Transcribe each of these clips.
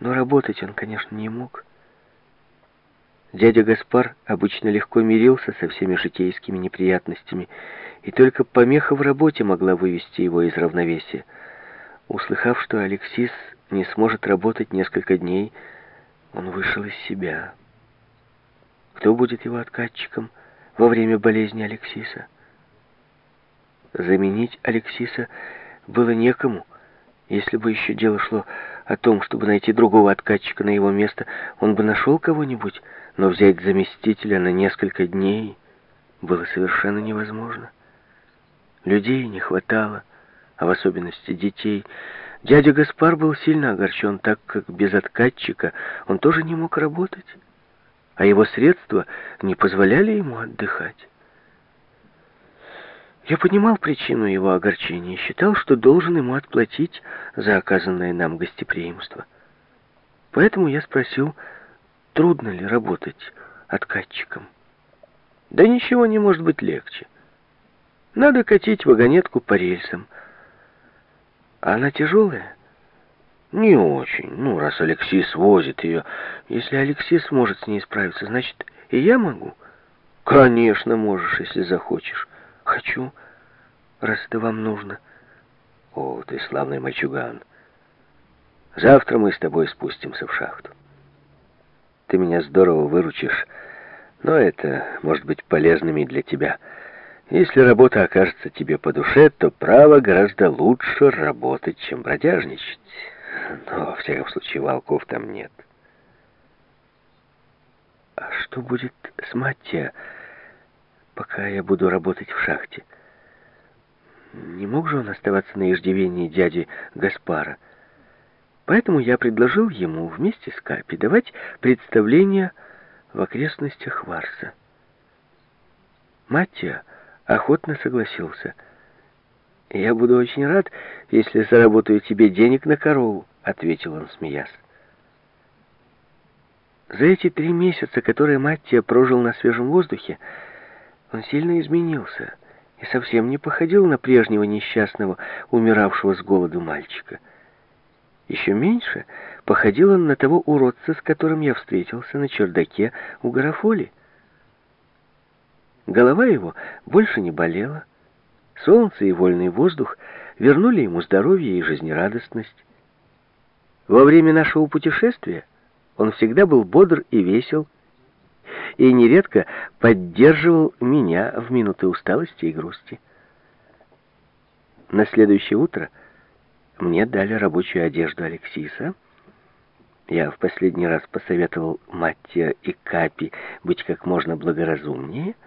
Но работать он, конечно, не мог. Дядя Гаспар обычно легко мирился со всеми житейскими неприятностями, и только помеха в работе могла вывести его из равновесия. Услыхав, что Алексис не сможет работать несколько дней, он вышел из себя. Кто будет его откатчиком во время болезни Алексиса? Заменить Алексиса было некому. Если бы еще дело шло о том, чтобы найти другого откатчика на его место, он бы нашел кого-нибудь, но взять заместителя на несколько дней было совершенно невозможно. Людей не хватало, а в особенности детей. Дядя Гаспар был сильно огорчен, так как без откатчика он тоже не мог работать, а его средства не позволяли ему отдыхать. Я понимал причину его огорчения и считал, что должен ему отплатить за оказанное нам гостеприимство. Поэтому я спросил, трудно ли работать откатчиком. Да ничего не может быть легче. Надо катить вагонетку по рельсам. А она тяжелая? Не очень. Ну, раз Алексис возит ее. Если Алексис может с ней справиться, значит, и я могу. Конечно, можешь, если захочешь. Хочу, раз это вам нужно. О, ты славный мальчуган. Завтра мы с тобой спустимся в шахту. Ты меня здорово выручишь, но это может быть полезным и для тебя. Если работа окажется тебе по душе, то право гораздо лучше работать, чем бродяжничать. Но, во всяком случае, волков там нет. А что будет с Маттия, пока я буду работать в шахте? Не мог же он оставаться на иждивении дяди Гаспара? Поэтому я предложил ему вместе с Капи давать представление в окрестностях Варса. Маттия охотно согласился. «Я буду очень рад, если заработаю тебе денег на корову», — ответил он, смеясь. За эти три месяца, которые Маттия прожил на свежем воздухе, он сильно изменился и совсем не походил на прежнего несчастного, умиравшего с голоду мальчика. Еще меньше походил он на того уродца, с которым я встретился на чердаке у Гарафоли. Голова его больше не болела. Солнце и вольный воздух вернули ему здоровье и жизнерадостность. Во время нашего путешествия он всегда был бодр и весел, и нередко поддерживал меня в минуты усталости и грусти. На следующее утро мне дали рабочую одежду Алексиса. Я в последний раз посоветовал Маттия и Капи быть как можно благоразумнее —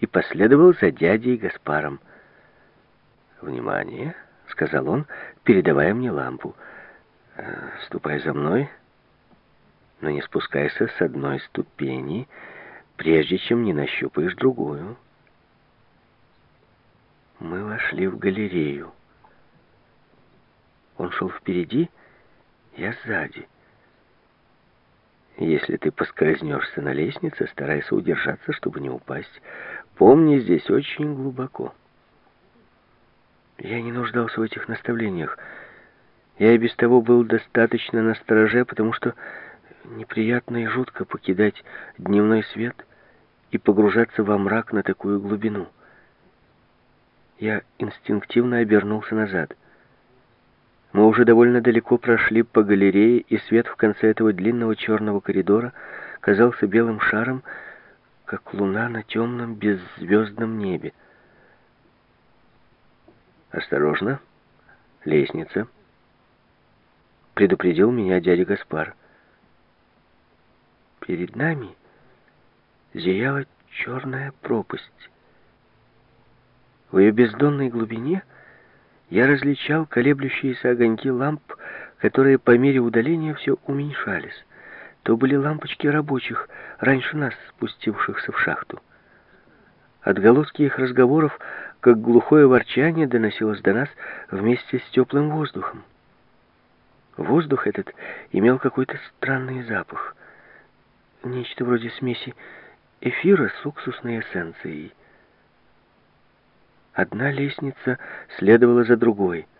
и последовал за дядей Гаспаром. «Внимание!» — сказал он, передавая мне лампу. «Э, «Ступай за мной, но не спускайся с одной ступени, прежде чем не нащупаешь другую». Мы вошли в галерею. Он шел впереди, я сзади. Если ты поскользнешься на лестнице, старайся удержаться, чтобы не упасть. Помни, здесь очень глубоко. Я не нуждался в этих наставлениях. Я и без того был достаточно настороже, потому что неприятно и жутко покидать дневной свет и погружаться во мрак на такую глубину. Я инстинктивно обернулся назад. Мы уже довольно далеко прошли по галерее, и свет в конце этого длинного черного коридора казался белым шаром, как луна на темном беззвездном небе. «Осторожно! Лестница!» Предупредил меня дядя Гаспар. Перед нами зияла черная пропасть. В ее бездонной глубине я различал колеблющиеся огоньки ламп, которые по мере удаления все уменьшались. То были лампочки рабочих, раньше нас, спустившихся в шахту. Отголоски их разговоров, как глухое ворчание, доносилось до нас вместе с теплым воздухом. Воздух этот имел какой-то странный запах. Нечто вроде смеси эфира с уксусной эссенцией. Одна лестница следовала за другой —